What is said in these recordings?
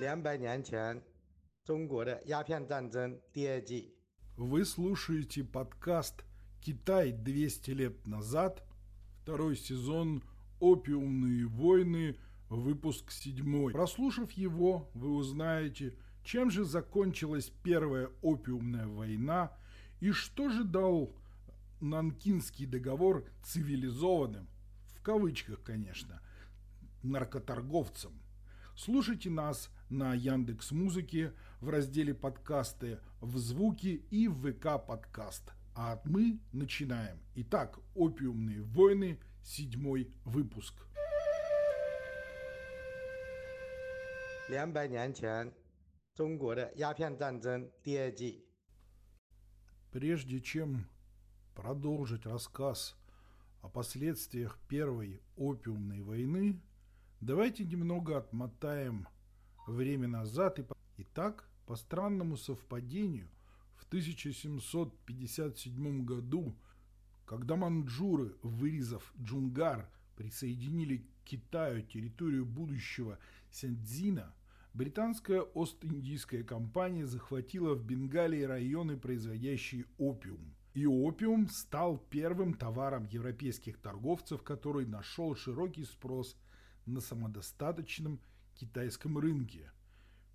两百年前中国的鸦片战争第二季。 Вы слушаете подкаст «Китай 200 лет назад», второй сезон «Опиумные войны», выпуск седьмой. Прослушав его, вы узнаете, чем же закончилась Первая опиумная война и что же дал Нанкинский договор цивилизованным, в кавычках, конечно, наркоторговцам. Слушайте нас на Яндекс Музыке в разделе «Подкасты» в «Звуке» и в «ВК Подкаст». А мы начинаем. Итак, «Опиумные войны», седьмой выпуск. Прежде чем продолжить рассказ о последствиях Первой опиумной войны, давайте немного отмотаем время назад. И... Итак, по странному совпадению, в 1757 году, когда маньчжуры, вырезав Джунгар, присоединили к Китаю территорию будущего Сяньцзина, британская Ост-Индийская компания захватила в Бенгалии районы, производящие опиум. И опиум стал первым товаром европейских торговцев, который нашел широкий спрос на самодостаточном китайском рынке.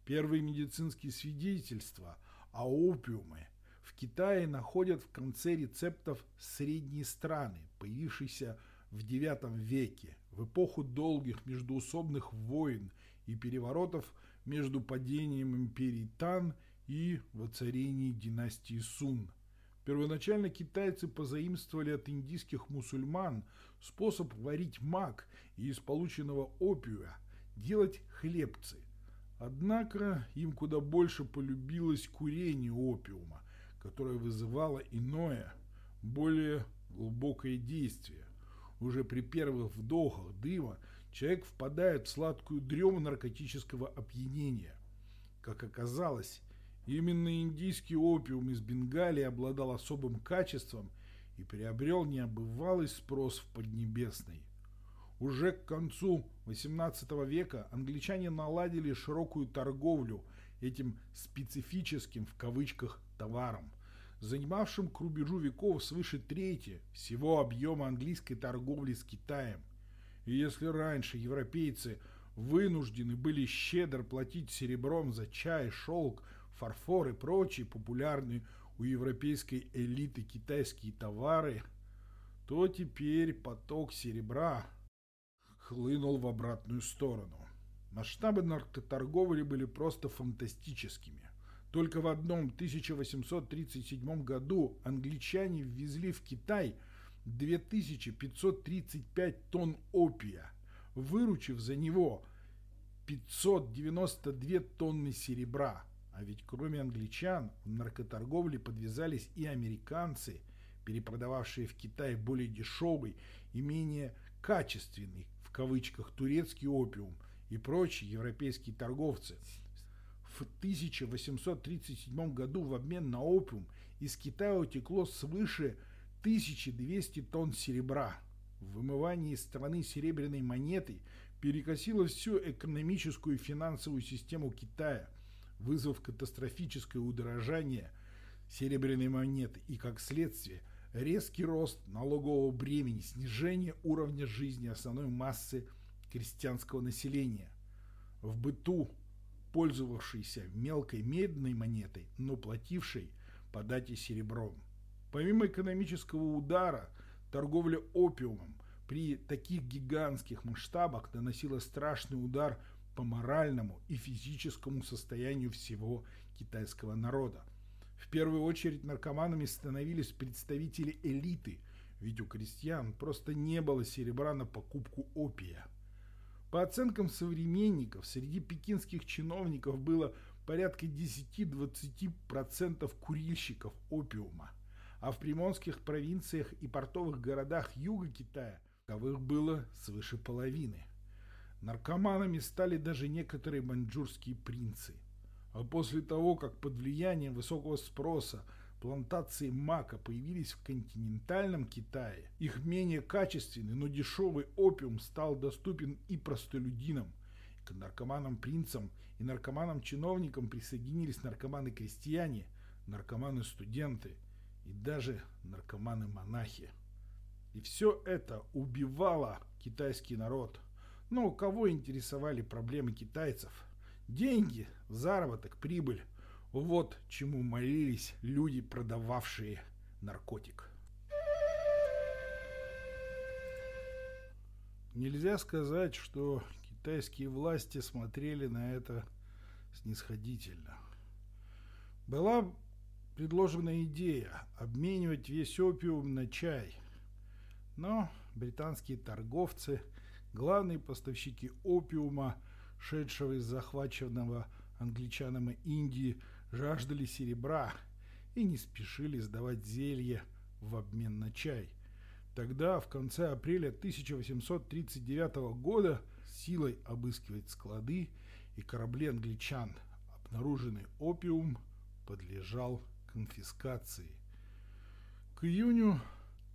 Первые медицинские свидетельства о опиуме в Китае находят в конце рецептов средней страны, появившейся в IX веке, в эпоху долгих междуусобных войн и переворотов между падением империи Тан и воцарением династии Сун. Первоначально китайцы позаимствовали от индийских мусульман способ варить мак и из полученного опиуя делать хлебцы. Однако им куда больше полюбилось курение опиума, которое вызывало иное, более глубокое действие. Уже при первых вдохах дыма человек впадает в сладкую дрему наркотического опьянения. Как оказалось, именно индийский опиум из Бенгалии обладал особым качеством и приобрел необывалый спрос в Поднебесной. Уже к концу XVIII века англичане наладили широкую торговлю этим специфическим в кавычках товаром, занимавшим к рубежу веков свыше трети всего объема английской торговли с Китаем. И если раньше европейцы вынуждены были щедро платить серебром за чай, шелк, фарфор и прочие популярные у европейской элиты китайские товары, то теперь поток серебра хлынул в обратную сторону. Масштабы наркоторговли были просто фантастическими. Только в одном 1837 году англичане ввезли в Китай 2535 тонн опия, выручив за него 592 тонны серебра. А ведь кроме англичан в наркоторговле подвязались и американцы, перепродававшие в Китай более дешевый и менее качественный кавычках турецкий опиум и прочие европейские торговцы. В 1837 году в обмен на опиум из Китая утекло свыше 1200 тонн серебра. В вымывании из страны серебряной монеты перекосило всю экономическую и финансовую систему Китая, вызвав катастрофическое удорожание серебряной монеты и, как следствие, резкий рост налогового бремени, снижение уровня жизни основной массы крестьянского населения. В быту, пользовавшейся мелкой медной монетой, но платившей по дате серебром. Помимо экономического удара, торговля опиумом при таких гигантских масштабах наносила страшный удар по моральному и физическому состоянию всего китайского народа. В первую очередь наркоманами становились представители элиты, ведь у крестьян просто не было серебра на покупку опия. По оценкам современников, среди пекинских чиновников было порядка 10-20% курильщиков опиума, а в приморских провинциях и портовых городах юга Китая таковых было свыше половины. Наркоманами стали даже некоторые маньчжурские принцы. А после того, как под влиянием высокого спроса плантации мака появились в континентальном Китае, их менее качественный, но дешевый опиум стал доступен и простолюдинам, К наркоманам-принцам и наркоманам-чиновникам присоединились наркоманы-крестьяне, наркоманы-студенты и даже наркоманы-монахи. И все это убивало китайский народ. Но кого интересовали проблемы китайцев? Деньги, заработок, прибыль. Вот чему молились люди, продававшие наркотик. Нельзя сказать, что китайские власти смотрели на это снисходительно. Была предложена идея обменивать весь опиум на чай. Но британские торговцы, главные поставщики опиума, шедшего из захваченного англичанами Индии, жаждали серебра и не спешили сдавать зелье в обмен на чай. Тогда, в конце апреля 1839 года, силой обыскивать склады и корабли англичан, обнаруженный опиум подлежал конфискации. К июню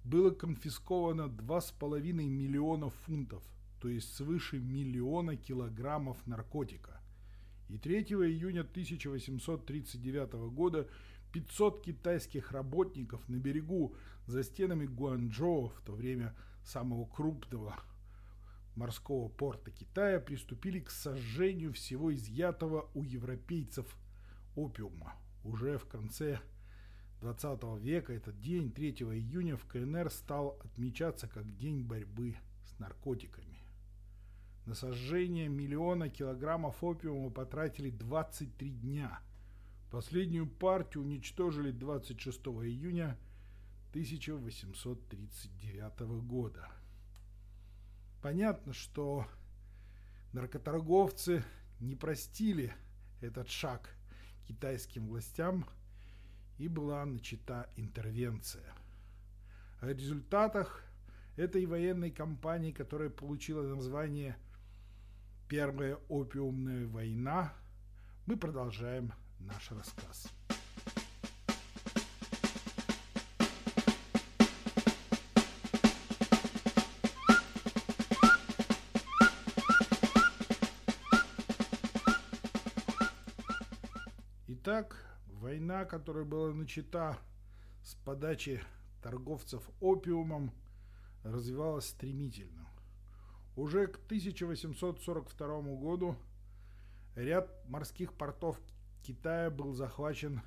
было конфисковано 2,5 миллиона фунтов, то есть свыше миллиона килограммов наркотика. И 3 июня 1839 года 500 китайских работников на берегу за стенами Гуанчжоу, в то время самого крупного морского порта Китая, приступили к сожжению всего изъятого у европейцев опиума. Уже в конце 20 века этот день, 3 июня, в КНР стал отмечаться как День борьбы с наркотиками. На сожжение миллиона килограммов опиума потратили 23 дня – Последнюю партию уничтожили 26 июня 1839 года. Понятно, что наркоторговцы не простили этот шаг китайским властям и была начата интервенция. О результатах этой военной кампании, которая получила название «Первая опиумная война», мы продолжаем наш рассказ. Итак, война, которая была начата с подачи торговцев опиумом, развивалась стремительно. Уже к 1842 году ряд морских портов Китая был захвачен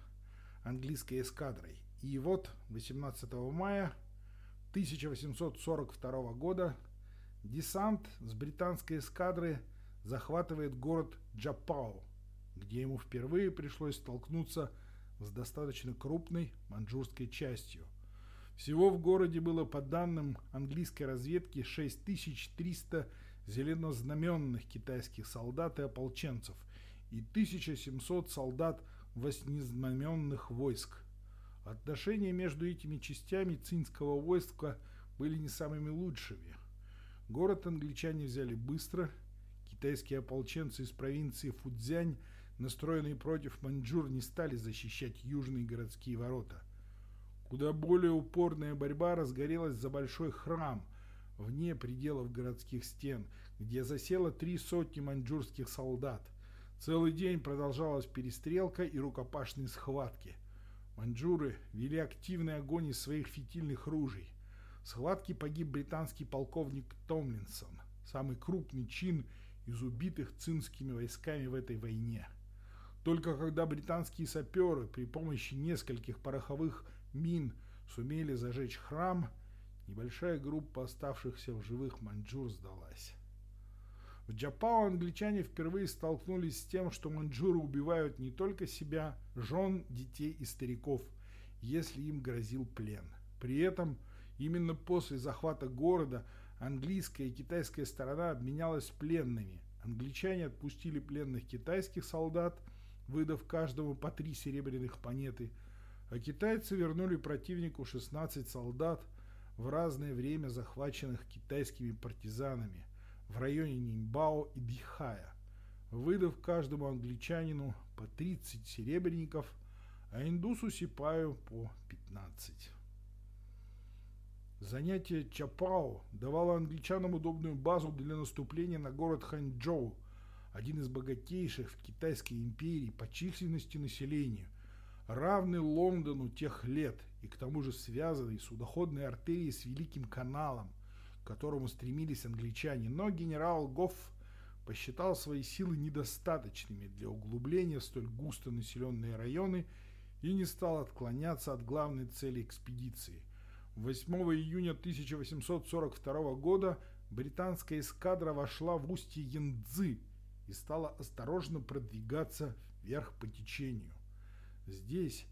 английской эскадрой. И вот 18 мая 1842 года десант с британской эскадры захватывает город Джапао, где ему впервые пришлось столкнуться с достаточно крупной маньчжурской частью. Всего в городе было, по данным английской разведки, 6300 зеленознаменных китайских солдат и ополченцев – и 1700 солдат воснезнаменных войск. Отношения между этими частями цинского войска были не самыми лучшими. Город англичане взяли быстро. Китайские ополченцы из провинции Фудзянь, настроенные против маньчжур, не стали защищать южные городские ворота. Куда более упорная борьба разгорелась за большой храм вне пределов городских стен, где засело три сотни маньчжурских солдат. Целый день продолжалась перестрелка и рукопашные схватки. Маньчжуры вели активный огонь из своих фитильных ружей. В схватке погиб британский полковник Томлинсон, самый крупный чин из убитых цинскими войсками в этой войне. Только когда британские саперы при помощи нескольких пороховых мин сумели зажечь храм, небольшая группа оставшихся в живых маньчжур сдалась. В Джапао англичане впервые столкнулись с тем, что маньчжуры убивают не только себя, жен, детей и стариков, если им грозил плен. При этом именно после захвата города английская и китайская сторона обменялась пленными. Англичане отпустили пленных китайских солдат, выдав каждому по три серебряных монеты, а китайцы вернули противнику 16 солдат в разное время захваченных китайскими партизанами – в районе Нимбао и Дихая, выдав каждому англичанину по 30 серебряников, а индусу Сипаю по 15. Занятие Чапао давало англичанам удобную базу для наступления на город Ханчжоу, один из богатейших в Китайской империи по численности населения, равный Лондону тех лет и к тому же связанный судоходной артерией с Великим каналом, к которому стремились англичане. Но генерал Гофф посчитал свои силы недостаточными для углубления в столь густо населенные районы и не стал отклоняться от главной цели экспедиции. 8 июня 1842 года британская эскадра вошла в устье Янцзы и стала осторожно продвигаться вверх по течению. Здесь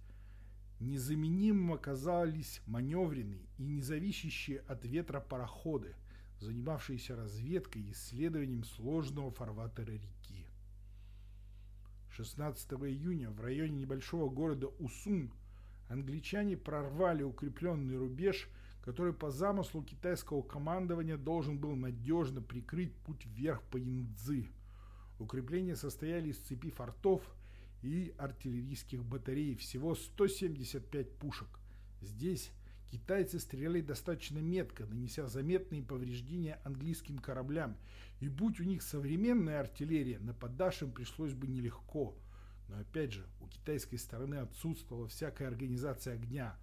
незаменимым оказались маневренные и независящие от ветра пароходы, занимавшиеся разведкой и исследованием сложного фарватера реки. 16 июня в районе небольшого города Усун англичане прорвали укрепленный рубеж, который по замыслу китайского командования должен был надежно прикрыть путь вверх по Янцзы. Укрепления состояли из цепи фортов и артиллерийских батарей, всего 175 пушек. Здесь Китайцы стреляли достаточно метко, нанеся заметные повреждения английским кораблям, и будь у них современная артиллерия, нападавшим пришлось бы нелегко. Но опять же, у китайской стороны отсутствовала всякая организация огня.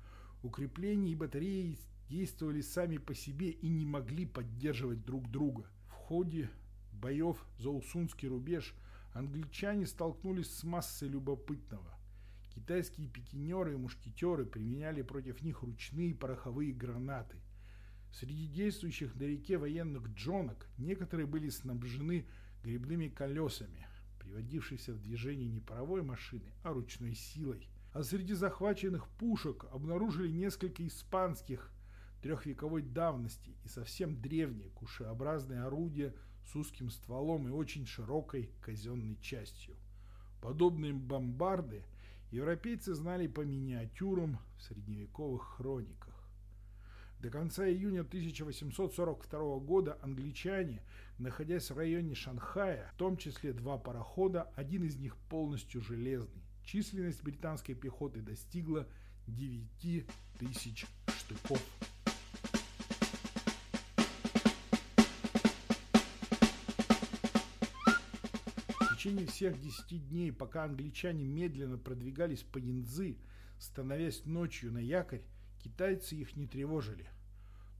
Укрепления и батареи действовали сами по себе и не могли поддерживать друг друга. В ходе боев за Усунский рубеж англичане столкнулись с массой любопытного. Китайские пикинеры и мушкетеры применяли против них ручные пороховые гранаты. Среди действующих на реке военных джонок некоторые были снабжены грибными колесами, приводившихся в движение не паровой машины, а ручной силой. А среди захваченных пушек обнаружили несколько испанских трехвековой давности и совсем древние кушеобразные орудия с узким стволом и очень широкой казенной частью. Подобные бомбарды – европейцы знали по миниатюрам в средневековых хрониках. До конца июня 1842 года англичане, находясь в районе Шанхая, в том числе два парохода, один из них полностью железный, численность британской пехоты достигла 9 тысяч штыков. Течение всех десяти дней, пока англичане медленно продвигались по Янзы, становясь ночью на якорь, китайцы их не тревожили.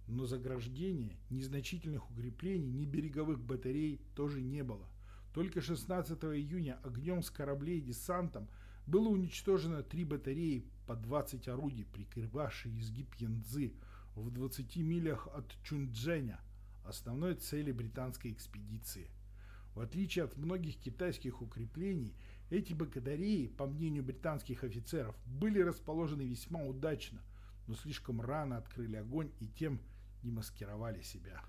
Но заграждения, незначительных укреплений, ни береговых батарей тоже не было. Только 16 июня огнем с кораблей и десантом было уничтожено три батареи по 20 орудий, прикрывавшие изгиб Янцзы в 20 милях от Чунчжэня, основной цели британской экспедиции. В отличие от многих китайских укреплений, эти батареи, по мнению британских офицеров, были расположены весьма удачно, но слишком рано открыли огонь и тем не маскировали себя.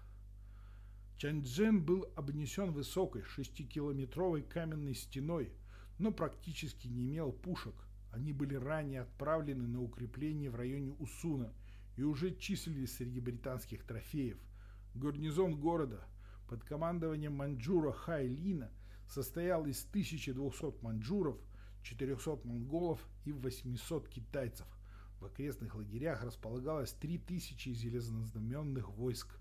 Чанчжэн был обнесен высокой шестикилометровой каменной стеной, но практически не имел пушек. Они были ранее отправлены на укрепление в районе Усуна и уже числились среди британских трофеев. Гарнизон города – под командованием маньчжура Хайлина состоял из 1200 маньчжуров, 400 монголов и 800 китайцев. В окрестных лагерях располагалось 3000 железнознаменных войск.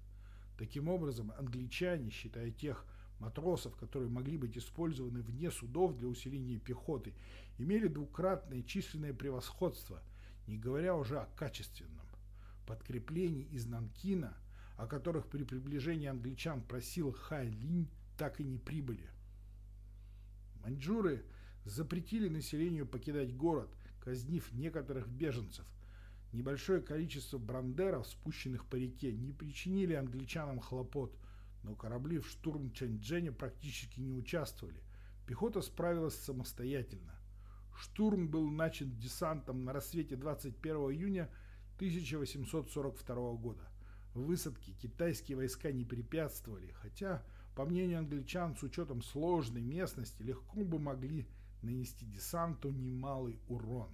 Таким образом, англичане, считая тех матросов, которые могли быть использованы вне судов для усиления пехоты, имели двукратное численное превосходство, не говоря уже о качественном. Подкреплений из Нанкина – о которых при приближении англичан просил Хай Линь, так и не прибыли. Маньчжуры запретили населению покидать город, казнив некоторых беженцев. Небольшое количество брандеров, спущенных по реке, не причинили англичанам хлопот, но корабли в штурм Чэньчжэня практически не участвовали. Пехота справилась самостоятельно. Штурм был начат десантом на рассвете 21 июня 1842 года. Высадке китайские войска не препятствовали, хотя, по мнению англичан, с учетом сложной местности, легко бы могли нанести десанту немалый урон.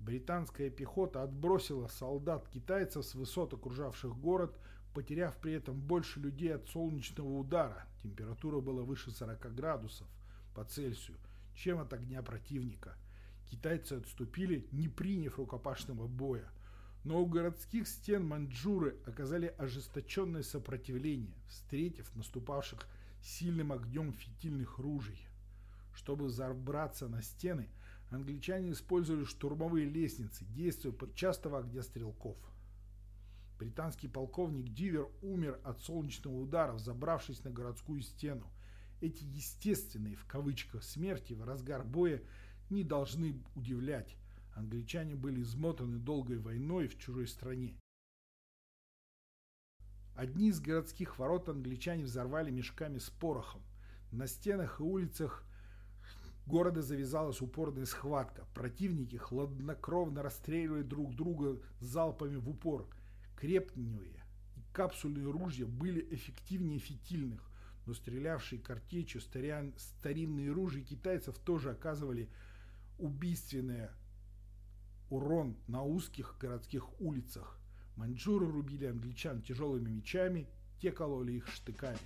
Британская пехота отбросила солдат китайцев с высот окружавших город, потеряв при этом больше людей от солнечного удара. Температура была выше 40 градусов по Цельсию, чем от огня противника. Китайцы отступили, не приняв рукопашного боя. Но у городских стен маньчжуры оказали ожесточенное сопротивление, встретив наступавших сильным огнем фитильных ружей. Чтобы забраться на стены, англичане использовали штурмовые лестницы, действуя под частого огня стрелков. Британский полковник Дивер умер от солнечного удара, забравшись на городскую стену. Эти естественные, в кавычках, смерти в разгар боя не должны удивлять. Англичане были измотаны долгой войной в чужой стране. Одни из городских ворот англичане взорвали мешками с порохом. На стенах и улицах города завязалась упорная схватка. Противники хладнокровно расстреливали друг друга залпами в упор. Крепневые и капсульные ружья были эффективнее фитильных, но стрелявшие картечью старинные ружья китайцев тоже оказывали убийственный урон на узких городских улицах. Маньчжуры рубили англичан тяжелыми мечами, те кололи их штыками.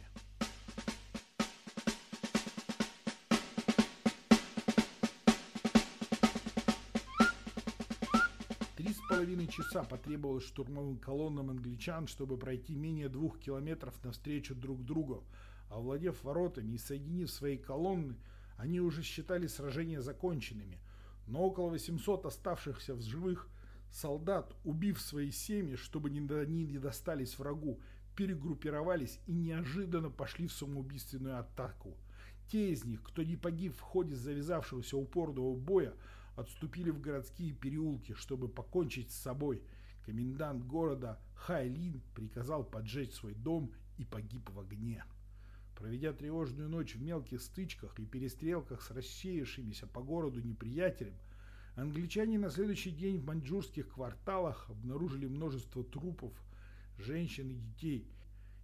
половиной часа потребовалось штурмовым колоннам англичан, чтобы пройти менее двух километров навстречу друг другу. Овладев воротами и соединив свои колонны, они уже считали сражения законченными. Но около 800 оставшихся в живых солдат, убив свои семьи, чтобы они не достались врагу, перегруппировались и неожиданно пошли в самоубийственную атаку. Те из них, кто не погиб в ходе завязавшегося упорного боя, отступили в городские переулки, чтобы покончить с собой. Комендант города Хайлин приказал поджечь свой дом и погиб в огне. Проведя тревожную ночь в мелких стычках и перестрелках с рассеявшимися по городу неприятелем, англичане на следующий день в маньчжурских кварталах обнаружили множество трупов, женщин и детей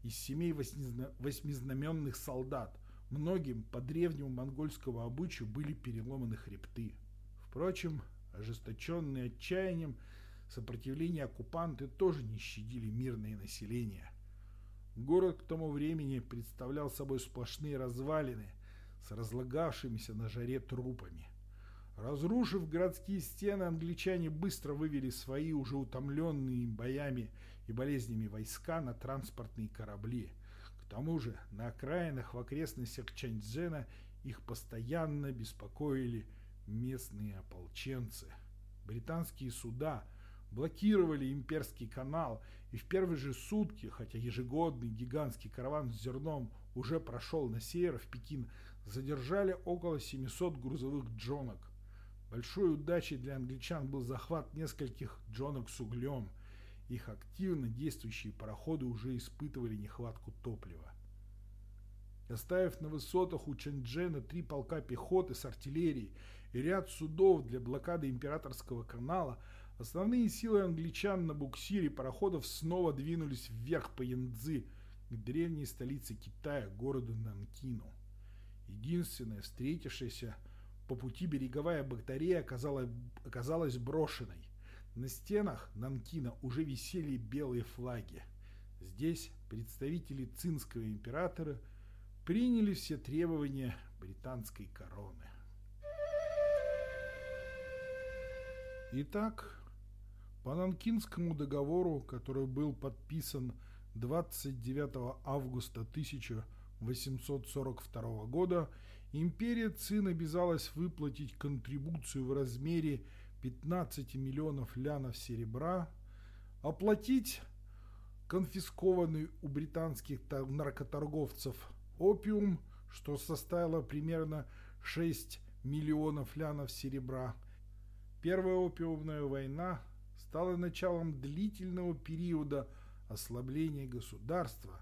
из семей восьмизнаменных солдат. Многим по древнему монгольскому обычаю были переломаны хребты. Впрочем, ожесточенные отчаянием, сопротивление оккупанты тоже не щадили мирное население. Город к тому времени представлял собой сплошные развалины с разлагавшимися на жаре трупами. Разрушив городские стены, англичане быстро вывели свои уже утомленные боями и болезнями войска на транспортные корабли. К тому же на окраинах в окрестностях Чанчжена их постоянно беспокоили местные ополченцы. Британские суда блокировали имперский канал, и в первые же сутки, хотя ежегодный гигантский караван с зерном уже прошел на север в Пекин, задержали около 700 грузовых джонок. Большой удачей для англичан был захват нескольких джонок с углем. Их активно действующие пароходы уже испытывали нехватку топлива. Оставив на высотах у Чэньчжэна три полка пехоты с артиллерией и ряд судов для блокады Императорского канала, основные силы англичан на буксире пароходов снова двинулись вверх по Янцзы, к древней столице Китая, городу Нанкину. Единственная встретившаяся по пути береговая батарея оказалась, оказалась брошенной. На стенах Нанкина уже висели белые флаги. Здесь представители цинского императора приняли все требования британской короны. Итак, по Нанкинскому договору, который был подписан 29 августа 1842 года, империя Цин обязалась выплатить контрибуцию в размере 15 миллионов лянов серебра, оплатить конфискованный у британских наркоторговцев опиум, что составило примерно 6 миллионов лянов серебра – Первая опиумная война стала началом длительного периода ослабления государства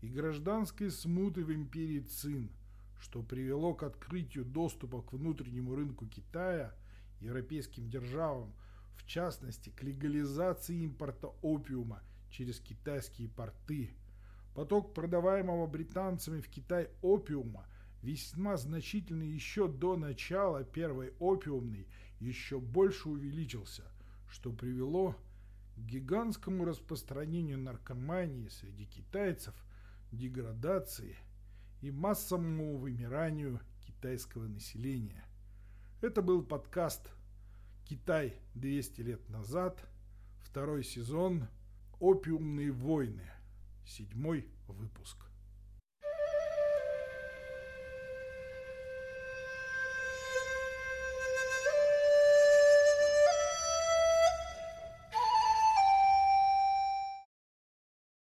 и гражданской смуты в империи Цин, что привело к открытию доступа к внутреннему рынку Китая европейским державам, в частности к легализации импорта опиума через китайские порты. Поток продаваемого британцами в Китай опиума весьма значительный еще до начала Первой опиумной еще больше увеличился, что привело к гигантскому распространению наркомании среди китайцев, деградации и массовому вымиранию китайского населения. Это был подкаст «Китай 200 лет назад», второй сезон «Опиумные войны», седьмой выпуск.